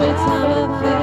you, you.